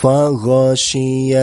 فَغَشِيَهُمْ